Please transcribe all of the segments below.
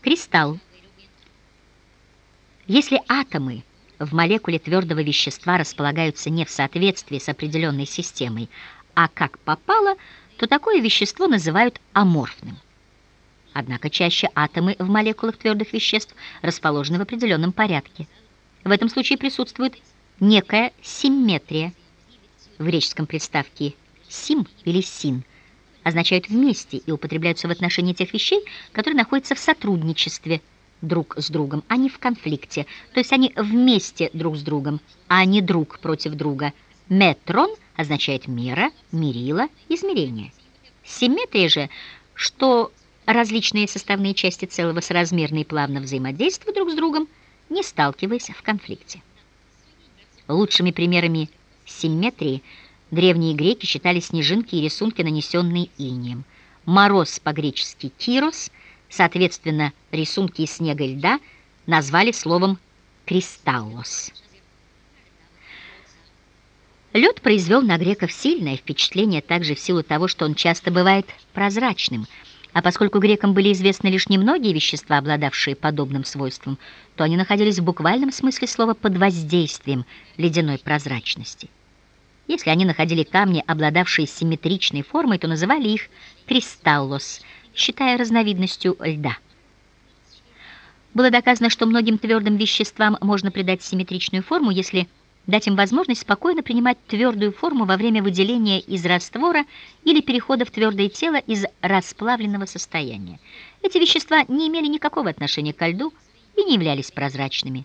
Кристалл. Если атомы в молекуле твердого вещества располагаются не в соответствии с определенной системой, а как попало, то такое вещество называют аморфным. Однако чаще атомы в молекулах твердых веществ расположены в определенном порядке. В этом случае присутствует некая симметрия. В греческом приставке «сим» или «син» означают «вместе» и употребляются в отношении тех вещей, которые находятся в сотрудничестве друг с другом, а не в конфликте. То есть они вместе друг с другом, а не друг против друга. Метрон означает мера, мерила, измерение. Симметрия же, что различные составные части целого соразмерно и плавно взаимодействуют друг с другом, не сталкиваясь в конфликте. Лучшими примерами симметрии древние греки считали снежинки и рисунки, нанесенные инием. Мороз по-гречески «кирос», соответственно, рисунки из снега и льда назвали словом «кристаллос». Лед произвел на греков сильное впечатление также в силу того, что он часто бывает прозрачным – а поскольку грекам были известны лишь немногие вещества, обладавшие подобным свойством, то они находились в буквальном смысле слова под воздействием ледяной прозрачности. Если они находили камни, обладавшие симметричной формой, то называли их кристаллос, считая разновидностью льда. Было доказано, что многим твердым веществам можно придать симметричную форму, если дать им возможность спокойно принимать твердую форму во время выделения из раствора или перехода в твердое тело из расплавленного состояния. Эти вещества не имели никакого отношения к льду и не являлись прозрачными.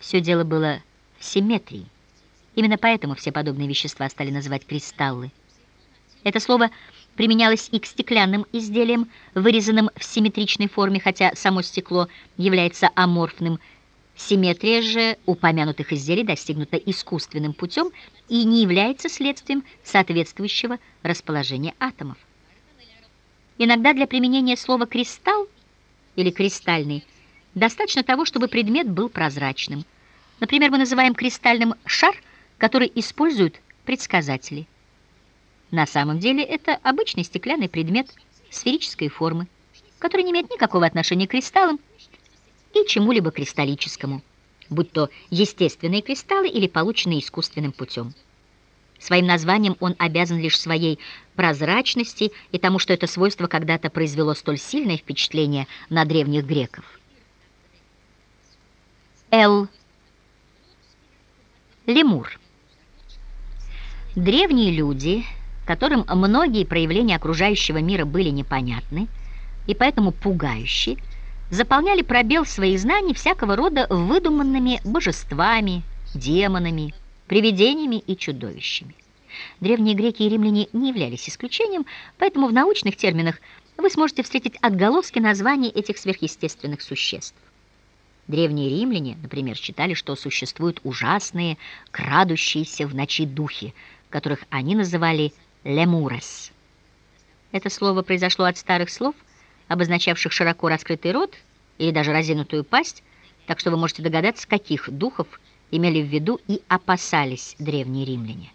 Все дело было в симметрии. Именно поэтому все подобные вещества стали называть кристаллы. Это слово применялось и к стеклянным изделиям, вырезанным в симметричной форме, хотя само стекло является аморфным, Симметрия же упомянутых изделий достигнута искусственным путем и не является следствием соответствующего расположения атомов. Иногда для применения слова «кристалл» или «кристальный» достаточно того, чтобы предмет был прозрачным. Например, мы называем кристальным шар, который используют предсказатели. На самом деле это обычный стеклянный предмет сферической формы, который не имеет никакого отношения к кристаллам и чему-либо кристаллическому, будь то естественные кристаллы или полученные искусственным путем. Своим названием он обязан лишь своей прозрачности и тому, что это свойство когда-то произвело столь сильное впечатление на древних греков. Л. Лемур. Древние люди, которым многие проявления окружающего мира были непонятны и поэтому пугающие, заполняли пробел своих знаний всякого рода выдуманными божествами, демонами, привидениями и чудовищами. Древние греки и римляне не являлись исключением, поэтому в научных терминах вы сможете встретить отголоски названий этих сверхъестественных существ. Древние римляне, например, считали, что существуют ужасные, крадущиеся в ночи духи, которых они называли «лемурес». Это слово произошло от старых слов – обозначавших широко раскрытый рот или даже разинутую пасть, так что вы можете догадаться, каких духов имели в виду и опасались древние римляне.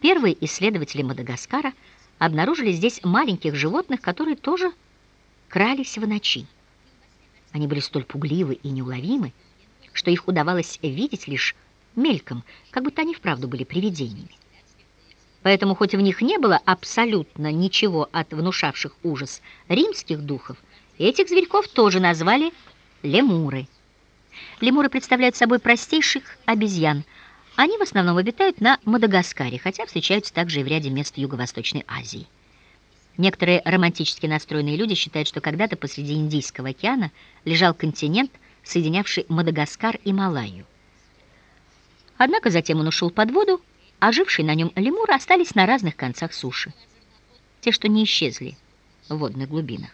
Первые исследователи Мадагаскара обнаружили здесь маленьких животных, которые тоже крались в ночи. Они были столь пугливы и неуловимы, что их удавалось видеть лишь мельком, как будто они вправду были привидениями. Поэтому, хоть в них не было абсолютно ничего от внушавших ужас римских духов, этих зверьков тоже назвали лемуры. Лемуры представляют собой простейших обезьян. Они в основном обитают на Мадагаскаре, хотя встречаются также и в ряде мест Юго-Восточной Азии. Некоторые романтически настроенные люди считают, что когда-то посреди Индийского океана лежал континент, соединявший Мадагаскар и Малайю. Однако затем он ушел под воду, Ожившие на нем лемуры остались на разных концах суши. Те, что не исчезли в водных глубинах.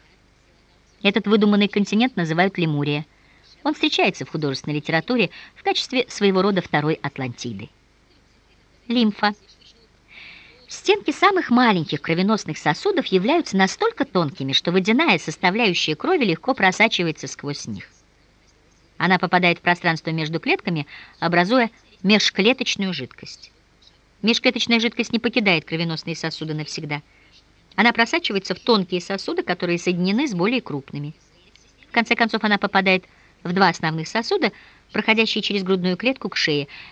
Этот выдуманный континент называют Лемурия. Он встречается в художественной литературе в качестве своего рода второй Атлантиды. Лимфа. Стенки самых маленьких кровеносных сосудов являются настолько тонкими, что водяная составляющая крови легко просачивается сквозь них. Она попадает в пространство между клетками, образуя межклеточную жидкость. Межклеточная жидкость не покидает кровеносные сосуды навсегда. Она просачивается в тонкие сосуды, которые соединены с более крупными. В конце концов, она попадает в два основных сосуда, проходящие через грудную клетку к шее.